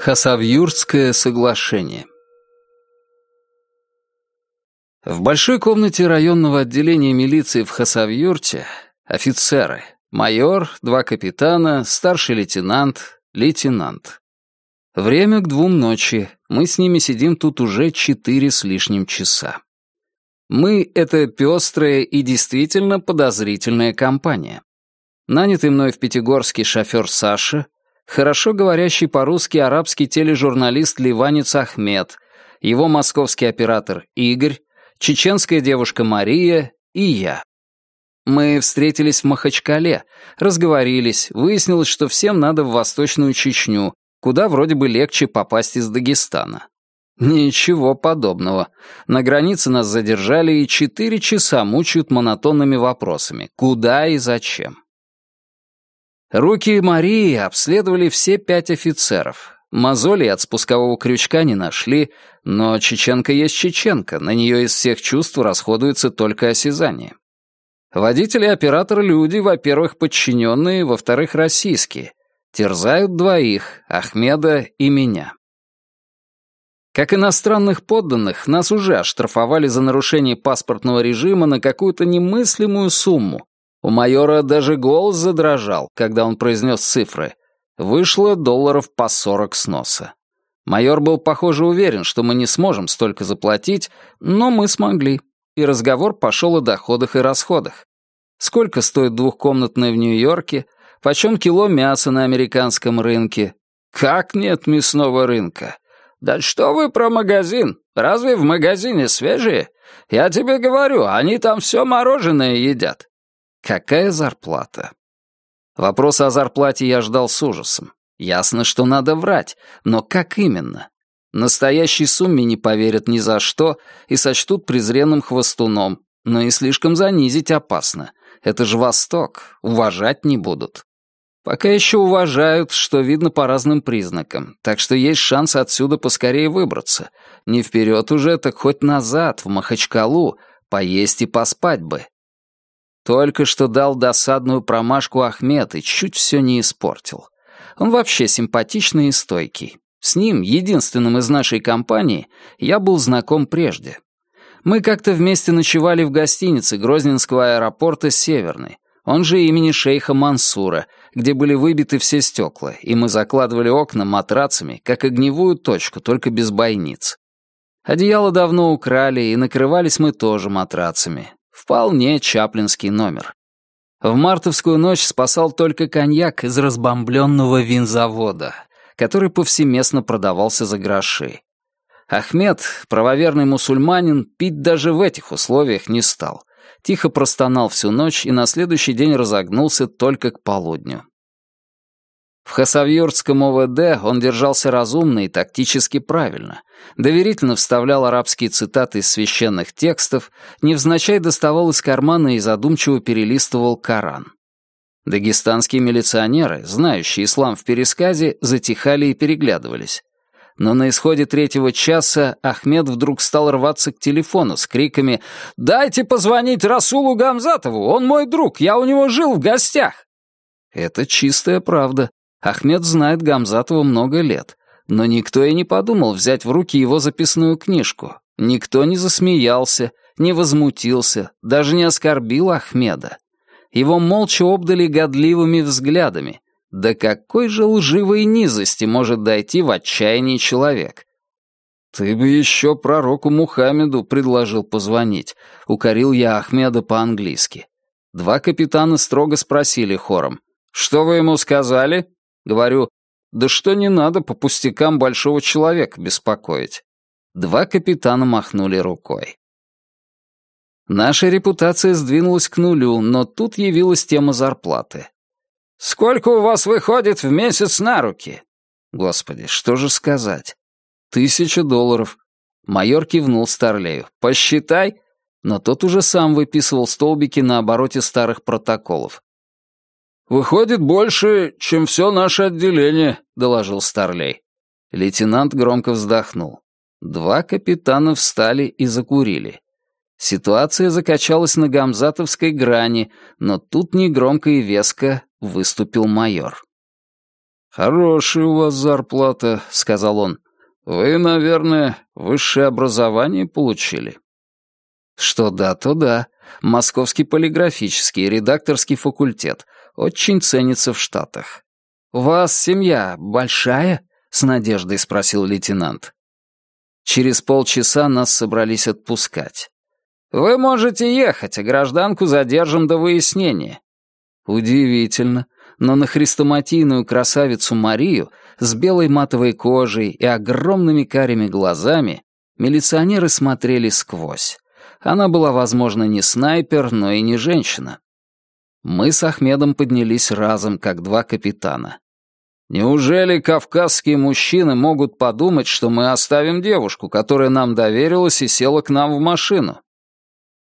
Хасавюртское соглашение В большой комнате районного отделения милиции в Хасавюрте офицеры, майор, два капитана, старший лейтенант, лейтенант. Время к двум ночи, мы с ними сидим тут уже четыре с лишним часа. Мы — это пестрая и действительно подозрительная компания. Нанятый мной в Пятигорске шофер Саша — хорошо говорящий по-русски арабский тележурналист Ливанец Ахмед, его московский оператор Игорь, чеченская девушка Мария и я. Мы встретились в Махачкале, разговорились, выяснилось, что всем надо в Восточную Чечню, куда вроде бы легче попасть из Дагестана. Ничего подобного. На границе нас задержали и четыре часа мучают монотонными вопросами. Куда и зачем? Руки Марии обследовали все пять офицеров. Мозоли от спускового крючка не нашли, но чеченка есть чеченка, на нее из всех чувств расходуется только осязание. Водители и оператор люди, во-первых, подчиненные, во-вторых, российские. Терзают двоих, Ахмеда и меня. Как иностранных подданных, нас уже оштрафовали за нарушение паспортного режима на какую-то немыслимую сумму, у майора даже голос задрожал, когда он произнес цифры. Вышло долларов по сорок с носа. Майор был, похоже, уверен, что мы не сможем столько заплатить, но мы смогли. И разговор пошел о доходах и расходах. Сколько стоит двухкомнатная в Нью-Йорке? Почем кило мяса на американском рынке? Как нет мясного рынка? Да что вы про магазин? Разве в магазине свежие? Я тебе говорю, они там все мороженое едят. Какая зарплата? Вопрос о зарплате я ждал с ужасом. Ясно, что надо врать, но как именно? Настоящей сумме не поверят ни за что и сочтут презренным хвостуном, но и слишком занизить опасно. Это же Восток, уважать не будут. Пока еще уважают, что видно по разным признакам, так что есть шанс отсюда поскорее выбраться. Не вперед уже, так хоть назад, в Махачкалу, поесть и поспать бы. Только что дал досадную промашку Ахмед и чуть все не испортил. Он вообще симпатичный и стойкий. С ним, единственным из нашей компании, я был знаком прежде. Мы как-то вместе ночевали в гостинице Грозненского аэропорта «Северный», он же имени шейха Мансура, где были выбиты все стекла, и мы закладывали окна матрацами, как огневую точку, только без бойниц. Одеяло давно украли, и накрывались мы тоже матрацами. Вполне чаплинский номер. В мартовскую ночь спасал только коньяк из разбомбленного винзавода, который повсеместно продавался за гроши. Ахмед, правоверный мусульманин, пить даже в этих условиях не стал. Тихо простонал всю ночь и на следующий день разогнулся только к полудню. В Хасавюртском ОВД он держался разумно и тактически правильно, доверительно вставлял арабские цитаты из священных текстов, невзначай доставал из кармана и задумчиво перелистывал Коран. Дагестанские милиционеры, знающие ислам в пересказе, затихали и переглядывались. Но на исходе третьего часа Ахмед вдруг стал рваться к телефону с криками «Дайте позвонить Расулу Гамзатову, он мой друг, я у него жил в гостях!» Это чистая правда. Ахмед знает Гамзатова много лет, но никто и не подумал взять в руки его записную книжку. Никто не засмеялся, не возмутился, даже не оскорбил Ахмеда. Его молча обдали годливыми взглядами. До какой же лживой низости может дойти в отчаянии человек? «Ты бы еще пророку Мухаммеду предложил позвонить», — укорил я Ахмеда по-английски. Два капитана строго спросили хором. «Что вы ему сказали?» Говорю, да что не надо по пустякам большого человека беспокоить. Два капитана махнули рукой. Наша репутация сдвинулась к нулю, но тут явилась тема зарплаты. «Сколько у вас выходит в месяц на руки?» Господи, что же сказать? Тысяча долларов. Майор кивнул Старлею. «Посчитай». Но тот уже сам выписывал столбики на обороте старых протоколов. «Выходит, больше, чем все наше отделение», — доложил Старлей. Лейтенант громко вздохнул. Два капитана встали и закурили. Ситуация закачалась на гамзатовской грани, но тут негромко и веско выступил майор. «Хорошая у вас зарплата», — сказал он. «Вы, наверное, высшее образование получили?» Что да, то да. Московский полиграфический, редакторский факультет. Очень ценится в Штатах. «У вас семья большая?» — с надеждой спросил лейтенант. Через полчаса нас собрались отпускать. «Вы можете ехать, а гражданку задержим до выяснения». Удивительно, но на хрестоматийную красавицу Марию с белой матовой кожей и огромными карими глазами милиционеры смотрели сквозь. Она была, возможно, не снайпер, но и не женщина. Мы с Ахмедом поднялись разом, как два капитана. Неужели кавказские мужчины могут подумать, что мы оставим девушку, которая нам доверилась и села к нам в машину?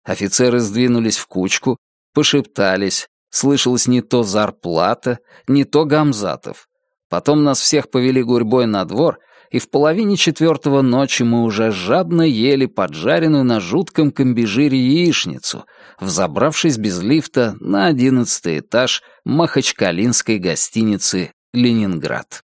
Офицеры сдвинулись в кучку, пошептались, слышалось не то зарплата, не то гамзатов. Потом нас всех повели гурьбой на двор, и в половине четвертого ночи мы уже жадно ели поджаренную на жутком комбижире яичницу, взобравшись без лифта на одиннадцатый этаж махачкалинской гостиницы «Ленинград».